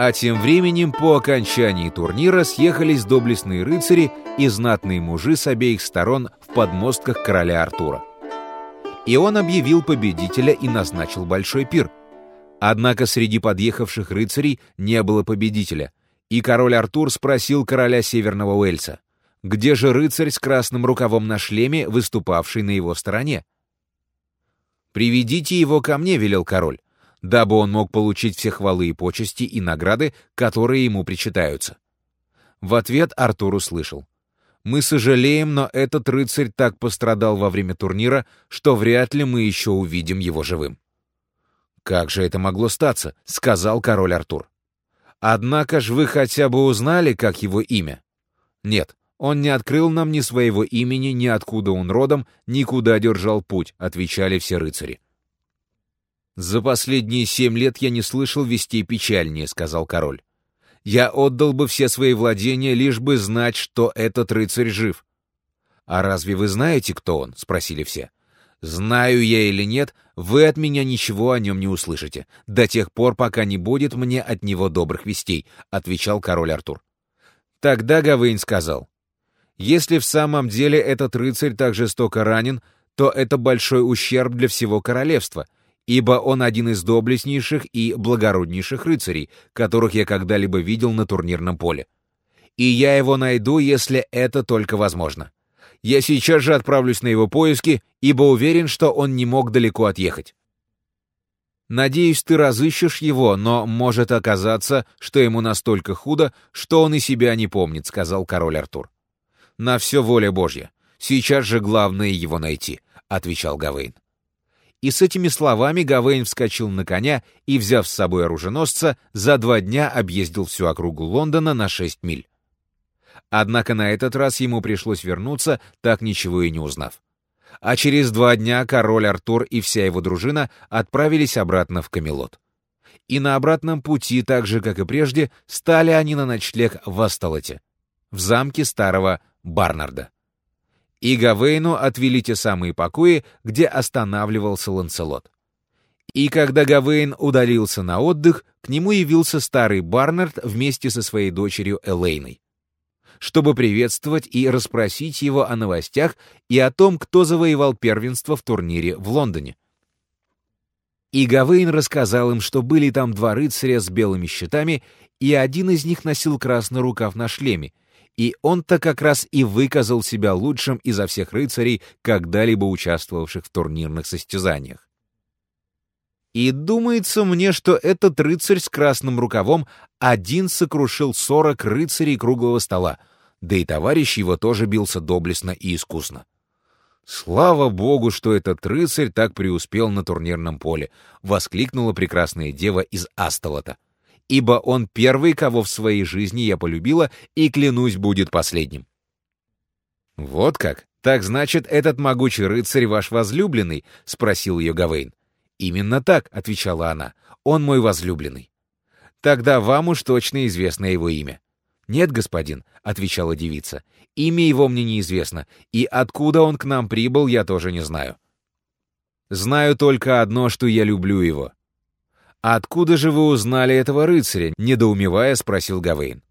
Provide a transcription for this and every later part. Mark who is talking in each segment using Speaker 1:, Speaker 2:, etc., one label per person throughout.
Speaker 1: А тем временем по окончании турнира съехались доблестные рыцари и знатные мужи с обеих сторон в подмостках короля Артура. И он объявил победителя и назначил большой пир. Однако среди подъехавших рыцарей не было победителя, и король Артур спросил короля Северного Уэльса, где же рыцарь с красным рукавом на шлеме, выступавший на его стороне? «Приведите его ко мне», — велел король дабы он мог получить все хвалы и почести и награды, которые ему причитаются. В ответ Артур услышал. «Мы сожалеем, но этот рыцарь так пострадал во время турнира, что вряд ли мы еще увидим его живым». «Как же это могло статься?» — сказал король Артур. «Однако ж вы хотя бы узнали, как его имя?» «Нет, он не открыл нам ни своего имени, ни откуда он родом, ни куда держал путь», — отвечали все рыцари. «За последние семь лет я не слышал вестей печальнее», — сказал король. «Я отдал бы все свои владения, лишь бы знать, что этот рыцарь жив». «А разве вы знаете, кто он?» — спросили все. «Знаю я или нет, вы от меня ничего о нем не услышите, до тех пор, пока не будет мне от него добрых вестей», — отвечал король Артур. Тогда Гавейн сказал, «Если в самом деле этот рыцарь так жестоко ранен, то это большой ущерб для всего королевства, ибо он один из доблестнейших и благороднейших рыцарей, которых я когда-либо видел на турнирном поле. И я его найду, если это только возможно. Я сейчас же отправлюсь на его поиски, ибо уверен, что он не мог далеко отъехать. Надеюсь, ты разыщешь его, но может оказаться, что ему настолько худо, что он и себя не помнит, сказал король Артур. На все воля Божья. Сейчас же главное его найти, отвечал Гавейн. И с этими словами Гавейн вскочил на коня и, взяв с собой оруженосца, за два дня объездил всю округу Лондона на шесть миль. Однако на этот раз ему пришлось вернуться, так ничего и не узнав. А через два дня король Артур и вся его дружина отправились обратно в Камелот. И на обратном пути, так же, как и прежде, стали они на ночлег в Астолоте, в замке старого Барнарда и Гавейну отвели те самые покои, где останавливался Ланселот. И когда Гавейн удалился на отдых, к нему явился старый Барнард вместе со своей дочерью Элейной, чтобы приветствовать и расспросить его о новостях и о том, кто завоевал первенство в турнире в Лондоне. И Гавейн рассказал им, что были там два рыцаря с белыми щитами, и один из них носил красный рукав на шлеме, и он-то как раз и выказал себя лучшим изо всех рыцарей, когда-либо участвовавших в турнирных состязаниях. И думается мне, что этот рыцарь с красным рукавом один сокрушил сорок рыцарей круглого стола, да и товарищ его тоже бился доблестно и искусно. «Слава богу, что этот рыцарь так преуспел на турнирном поле!» — воскликнула прекрасная дева из Астолота ибо он первый, кого в своей жизни я полюбила, и, клянусь, будет последним». «Вот как? Так значит, этот могучий рыцарь ваш возлюбленный?» — спросил ее Гавейн. «Именно так», — отвечала она, — «он мой возлюбленный». «Тогда вам уж точно известно его имя». «Нет, господин», — отвечала девица, — «имя его мне неизвестно, и откуда он к нам прибыл, я тоже не знаю». «Знаю только одно, что я люблю его. «Откуда же вы узнали этого рыцаря?» — недоумевая спросил Гавейн.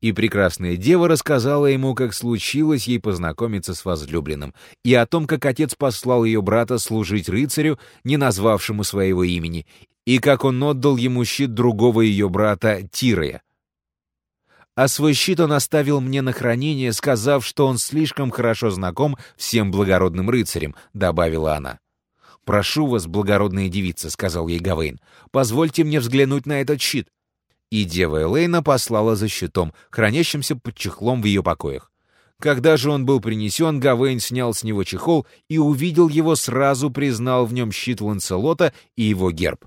Speaker 1: И прекрасная дева рассказала ему, как случилось ей познакомиться с возлюбленным, и о том, как отец послал ее брата служить рыцарю, не назвавшему своего имени, и как он отдал ему щит другого ее брата Тирая. А свой щит он оставил мне на хранение, сказав, что он слишком хорошо знаком всем благородным рыцарям, добавила она. «Прошу вас, благородная девица», — сказал ей Гавейн, — «позвольте мне взглянуть на этот щит». И дева Элейна послала за щитом, хранящимся под чехлом в ее покоях. Когда же он был принесен, Гавейн снял с него чехол и увидел его, сразу признал в нем щит Ланселота и его герб.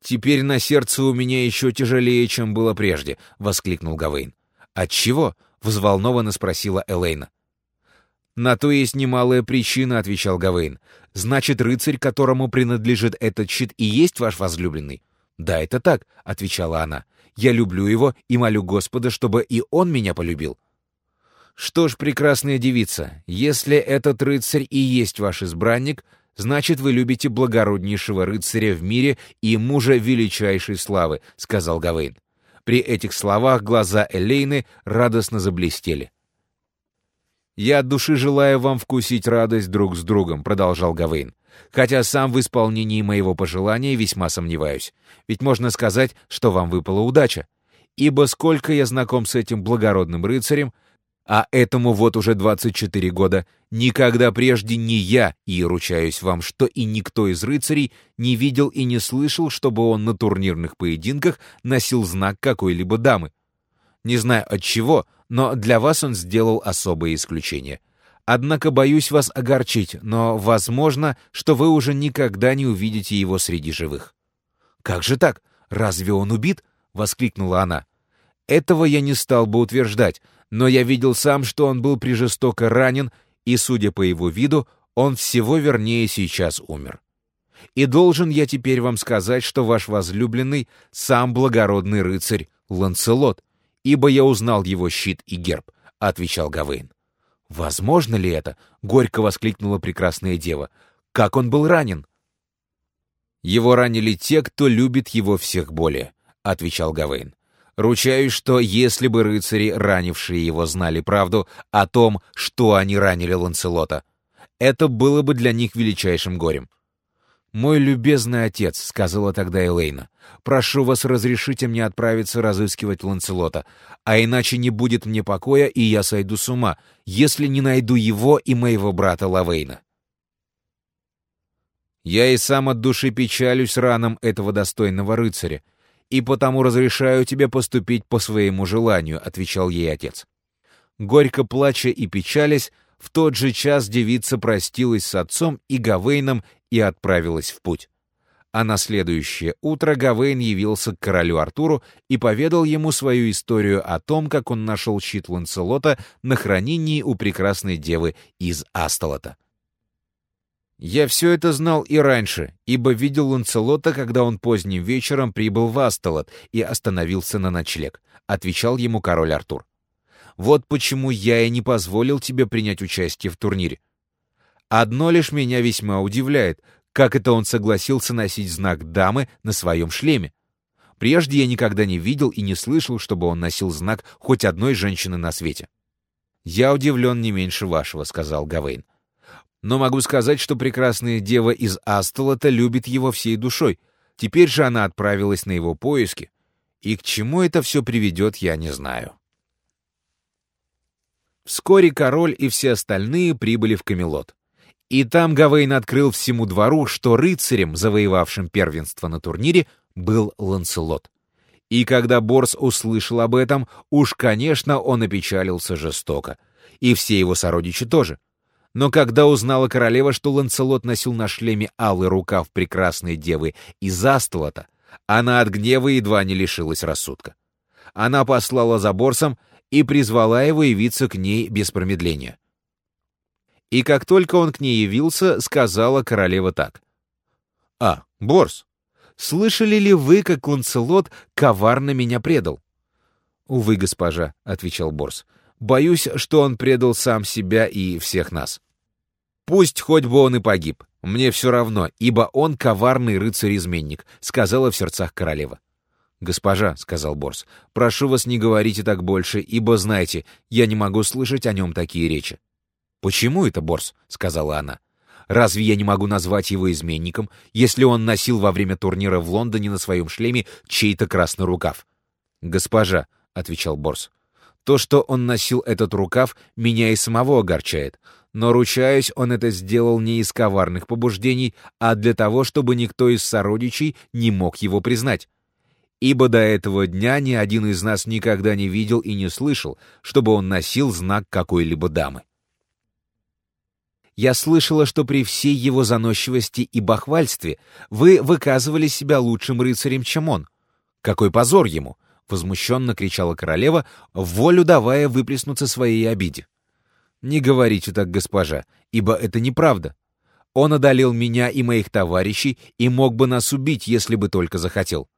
Speaker 1: «Теперь на сердце у меня еще тяжелее, чем было прежде», — воскликнул Гавейн. «Отчего?» — взволнованно спросила Элейна. «На то есть немалая причина», — отвечал Гавейн. «Значит, рыцарь, которому принадлежит этот щит, и есть ваш возлюбленный?» «Да, это так», — отвечала она. «Я люблю его и молю Господа, чтобы и он меня полюбил». «Что ж, прекрасная девица, если этот рыцарь и есть ваш избранник, Значит, вы любите благороднейшего рыцаря в мире и мужа величайшей славы, сказал Гавейн. При этих словах глаза Элейны радостно заблестели. «Я от души желаю вам вкусить радость друг с другом», — продолжал Гавейн. «Хотя сам в исполнении моего пожелания весьма сомневаюсь. Ведь можно сказать, что вам выпала удача. Ибо сколько я знаком с этим благородным рыцарем, а этому вот уже 24 года, никогда прежде не я, и ручаюсь вам, что и никто из рыцарей не видел и не слышал, чтобы он на турнирных поединках носил знак какой-либо дамы. Не знаю от чего, но для вас он сделал особое исключение. Однако боюсь вас огорчить, но возможно, что вы уже никогда не увидите его среди живых». «Как же так? Разве он убит?» — воскликнула она. «Этого я не стал бы утверждать, но я видел сам, что он был прижестоко ранен, и, судя по его виду, он всего вернее сейчас умер. И должен я теперь вам сказать, что ваш возлюбленный — сам благородный рыцарь Ланцелот, ибо я узнал его щит и герб», — отвечал Гавейн. «Возможно ли это?» — горько воскликнула прекрасная дева. «Как он был ранен?» «Его ранили те, кто любит его всех более», — отвечал Гавейн. «Ручаюсь, что если бы рыцари, ранившие его, знали правду о том, что они ранили Ланцелота, это было бы для них величайшим горем. «Мой любезный отец», — сказала тогда Элейна, — «прошу вас, разрешите мне отправиться разыскивать Ланцелота, а иначе не будет мне покоя, и я сойду с ума, если не найду его и моего брата Лавейна». «Я и сам от души печалюсь ранам этого достойного рыцаря, и потому разрешаю тебе поступить по своему желанию», — отвечал ей отец. Горько плача и печалясь, в тот же час девица простилась с отцом и Гавейном и отправилась в путь. А на следующее утро Гавейн явился к королю Артуру и поведал ему свою историю о том, как он нашел щит Ланселота на хранении у прекрасной девы из Астолота. «Я все это знал и раньше, ибо видел Ланселота, когда он поздним вечером прибыл в Астолот и остановился на ночлег», — отвечал ему король Артур. «Вот почему я и не позволил тебе принять участие в турнире. Одно лишь меня весьма удивляет, как это он согласился носить знак дамы на своем шлеме. Прежде я никогда не видел и не слышал, чтобы он носил знак хоть одной женщины на свете. «Я удивлен не меньше вашего», — сказал Гавейн. «Но могу сказать, что прекрасная дева из Астолота любит его всей душой. Теперь же она отправилась на его поиски. И к чему это все приведет, я не знаю». Вскоре король и все остальные прибыли в Камелот. И там Гавейн открыл всему двору, что рыцарем, завоевавшим первенство на турнире, был Ланселот. И когда Борс услышал об этом, уж, конечно, он опечалился жестоко. И все его сородичи тоже. Но когда узнала королева, что Ланселот носил на шлеме алый рукав прекрасной девы из Астолота, она от гнева едва не лишилась рассудка. Она послала за Борсом и призвала его явиться к ней без промедления. И как только он к ней явился, сказала королева так. «А, Борс, слышали ли вы, как Ланселот коварно меня предал?» «Увы, госпожа», — отвечал Борс, — «боюсь, что он предал сам себя и всех нас». «Пусть хоть бы он и погиб, мне все равно, ибо он коварный рыцарь-изменник», — сказала в сердцах королева. «Госпожа», — сказал Борс, — «прошу вас, не говорите так больше, ибо, знаете, я не могу слышать о нем такие речи». «Почему это Борс?» — сказала она. «Разве я не могу назвать его изменником, если он носил во время турнира в Лондоне на своем шлеме чей-то красный рукав?» «Госпожа», — отвечал Борс, — «то, что он носил этот рукав, меня и самого огорчает. Но, ручаюсь, он это сделал не из коварных побуждений, а для того, чтобы никто из сородичей не мог его признать. Ибо до этого дня ни один из нас никогда не видел и не слышал, чтобы он носил знак какой-либо дамы. Я слышала, что при всей его заносчивости и бахвальстве вы выказывали себя лучшим рыцарем, чем он. Какой позор ему! Возмущенно кричала королева, волю давая выплеснуться своей обиде. Не говорите так, госпожа, ибо это неправда. Он одолел меня и моих товарищей и мог бы нас убить, если бы только захотел.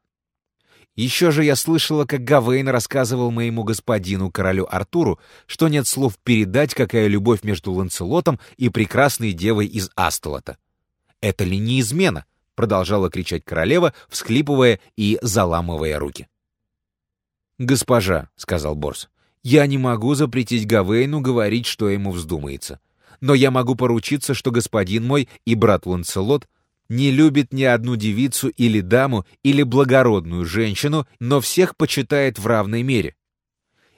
Speaker 1: Еще же я слышала, как Гавейн рассказывал моему господину, королю Артуру, что нет слов передать, какая любовь между Ланцелотом и прекрасной девой из Астолота. это ли не измена?» — продолжала кричать королева, всхлипывая и заламывая руки. «Госпожа», — сказал Борс, — «я не могу запретить Гавейну говорить, что ему вздумается. Но я могу поручиться, что господин мой и брат Ланселот не любит ни одну девицу или даму или благородную женщину, но всех почитает в равной мере.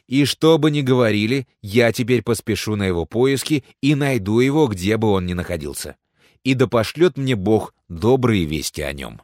Speaker 1: И что бы ни говорили, я теперь поспешу на его поиски и найду его, где бы он ни находился. И да пошлет мне Бог добрые вести о нем.